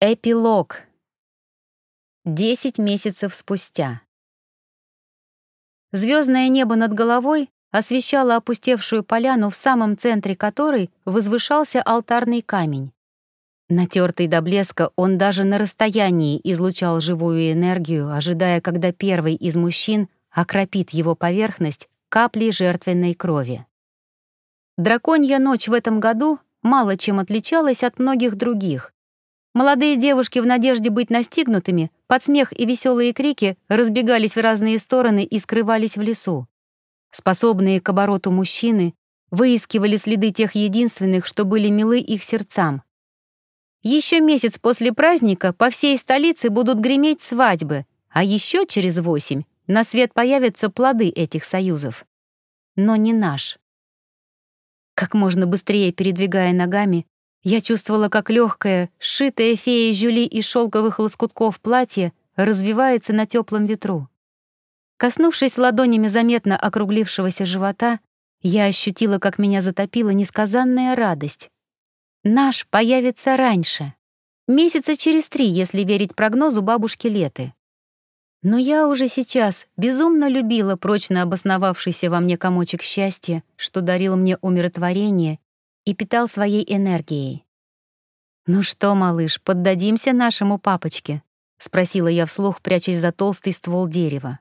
Эпилог. Десять месяцев спустя. Звездное небо над головой освещало опустевшую поляну, в самом центре которой возвышался алтарный камень. Натертый до блеска, он даже на расстоянии излучал живую энергию, ожидая, когда первый из мужчин окропит его поверхность каплей жертвенной крови. Драконья ночь в этом году мало чем отличалась от многих других. Молодые девушки в надежде быть настигнутыми, под смех и веселые крики разбегались в разные стороны и скрывались в лесу. Способные к обороту мужчины выискивали следы тех единственных, что были милы их сердцам. Еще месяц после праздника по всей столице будут греметь свадьбы, а еще через восемь на свет появятся плоды этих союзов. Но не наш. Как можно быстрее передвигая ногами, я чувствовала, как легкое, сшитое феей Жюли из шелковых лоскутков платье развивается на теплом ветру. Коснувшись ладонями заметно округлившегося живота, я ощутила, как меня затопила несказанная радость. Наш появится раньше. Месяца через три, если верить прогнозу бабушки Леты. Но я уже сейчас безумно любила прочно обосновавшийся во мне комочек счастья, что дарил мне умиротворение и питал своей энергией. «Ну что, малыш, поддадимся нашему папочке?» — спросила я вслух, прячась за толстый ствол дерева.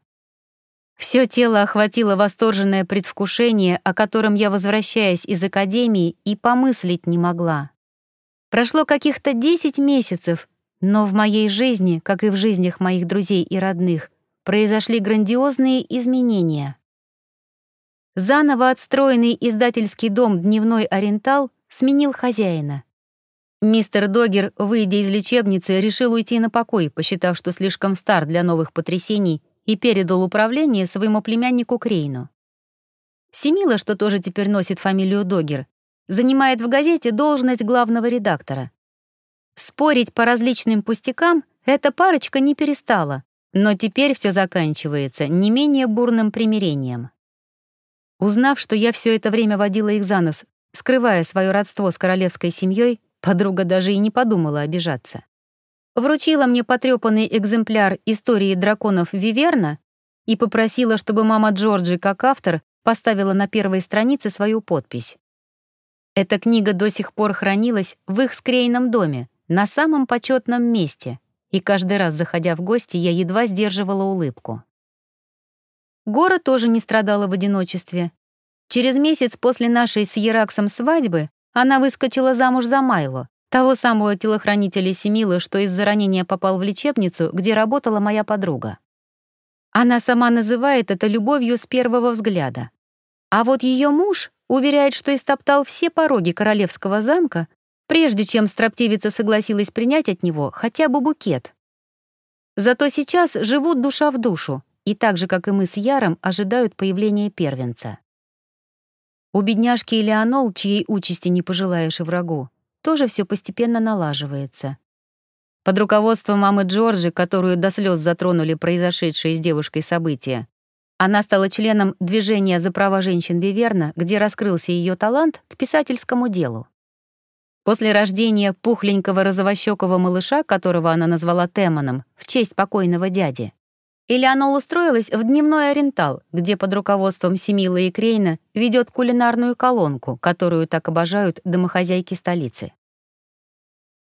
Всё тело охватило восторженное предвкушение, о котором я, возвращаясь из академии, и помыслить не могла. Прошло каких-то десять месяцев, но в моей жизни, как и в жизнях моих друзей и родных, произошли грандиозные изменения. Заново отстроенный издательский дом «Дневной Ориентал» сменил хозяина. Мистер Догер, выйдя из лечебницы, решил уйти на покой, посчитав, что слишком стар для новых потрясений, и передал управление своему племяннику Крейну. Семила, что тоже теперь носит фамилию Догер, занимает в газете должность главного редактора. Спорить по различным пустякам эта парочка не перестала, но теперь все заканчивается не менее бурным примирением. Узнав, что я все это время водила их за нос, скрывая свое родство с королевской семьей, подруга даже и не подумала обижаться. Вручила мне потрепанный экземпляр истории драконов Виверна и попросила, чтобы мама Джорджи, как автор, поставила на первой странице свою подпись. Эта книга до сих пор хранилась в их скрейном доме, на самом почетном месте, и каждый раз, заходя в гости, я едва сдерживала улыбку. Гора тоже не страдала в одиночестве. Через месяц после нашей с Ераксом свадьбы она выскочила замуж за Майло, того самого телохранителя Семилы, что из-за ранения попал в лечебницу, где работала моя подруга. Она сама называет это любовью с первого взгляда. А вот ее муж уверяет, что истоптал все пороги королевского замка, прежде чем строптивица согласилась принять от него хотя бы букет. Зато сейчас живут душа в душу, и так же, как и мы с Яром, ожидают появления первенца. У бедняжки Элеонол, чьей участи не пожелаешь и врагу, тоже все постепенно налаживается. Под руководством мамы Джорджи, которую до слез затронули произошедшие с девушкой события, она стала членом движения за права женщин Виверна, где раскрылся ее талант к писательскому делу. После рождения пухленького розовощекого малыша, которого она назвала Темоном, в честь покойного дяди, Элеонол устроилась в дневной ориентал, где под руководством Семила и Крейна ведет кулинарную колонку, которую так обожают домохозяйки столицы.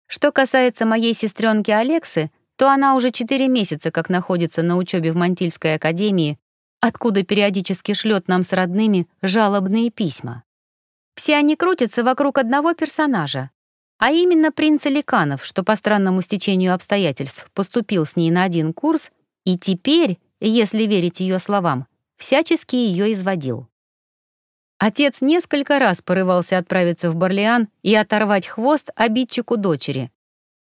Что касается моей сестренки Алексы, то она уже четыре месяца как находится на учебе в Мантильской академии, откуда периодически шлет нам с родными жалобные письма. Все они крутятся вокруг одного персонажа, а именно принца Ликанов, что по странному стечению обстоятельств поступил с ней на один курс и теперь, если верить ее словам, всячески ее изводил. Отец несколько раз порывался отправиться в Барлиан и оторвать хвост обидчику дочери.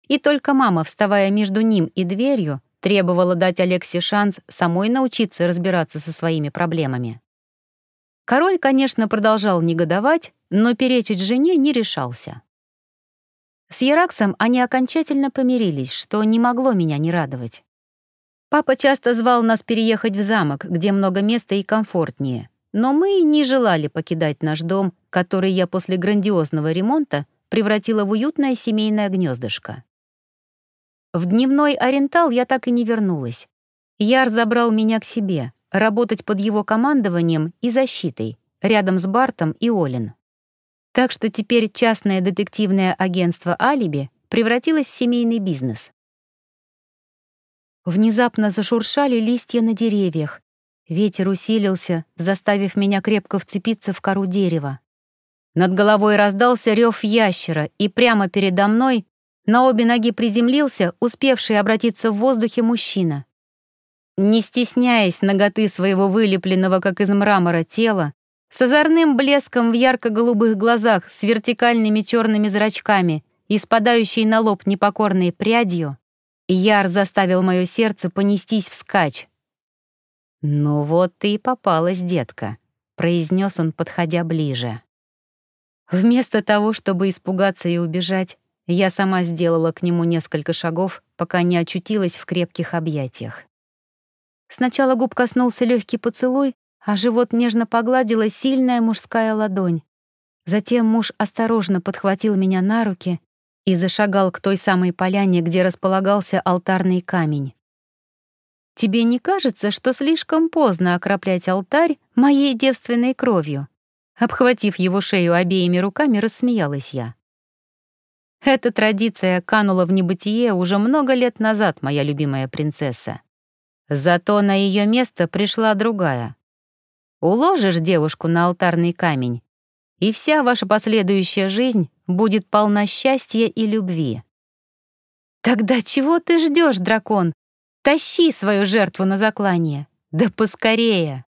И только мама, вставая между ним и дверью, требовала дать Алексе шанс самой научиться разбираться со своими проблемами. Король, конечно, продолжал негодовать, но перечить жене не решался. С Яраксом они окончательно помирились, что не могло меня не радовать. Папа часто звал нас переехать в замок, где много места и комфортнее, но мы не желали покидать наш дом, который я после грандиозного ремонта превратила в уютное семейное гнездышко. В дневной Орентал я так и не вернулась. Яр забрал меня к себе, работать под его командованием и защитой, рядом с Бартом и Олин. Так что теперь частное детективное агентство «Алиби» превратилось в семейный бизнес. Внезапно зашуршали листья на деревьях. Ветер усилился, заставив меня крепко вцепиться в кору дерева. Над головой раздался рев ящера, и прямо передо мной на обе ноги приземлился успевший обратиться в воздухе мужчина. Не стесняясь ноготы своего вылепленного, как из мрамора, тела, с озорным блеском в ярко-голубых глазах, с вертикальными черными зрачками и спадающей на лоб непокорной прядью, Яр заставил мое сердце понестись вскачь. «Ну вот ты и попалась, детка», — произнес он, подходя ближе. Вместо того, чтобы испугаться и убежать, я сама сделала к нему несколько шагов, пока не очутилась в крепких объятиях. Сначала губ коснулся легкий поцелуй, а живот нежно погладила сильная мужская ладонь. Затем муж осторожно подхватил меня на руки и зашагал к той самой поляне, где располагался алтарный камень. «Тебе не кажется, что слишком поздно окроплять алтарь моей девственной кровью?» Обхватив его шею обеими руками, рассмеялась я. Эта традиция канула в небытие уже много лет назад, моя любимая принцесса. Зато на ее место пришла другая. Уложишь девушку на алтарный камень, и вся ваша последующая жизнь будет полна счастья и любви. Тогда чего ты ждешь, дракон? Тащи свою жертву на заклание. Да поскорее!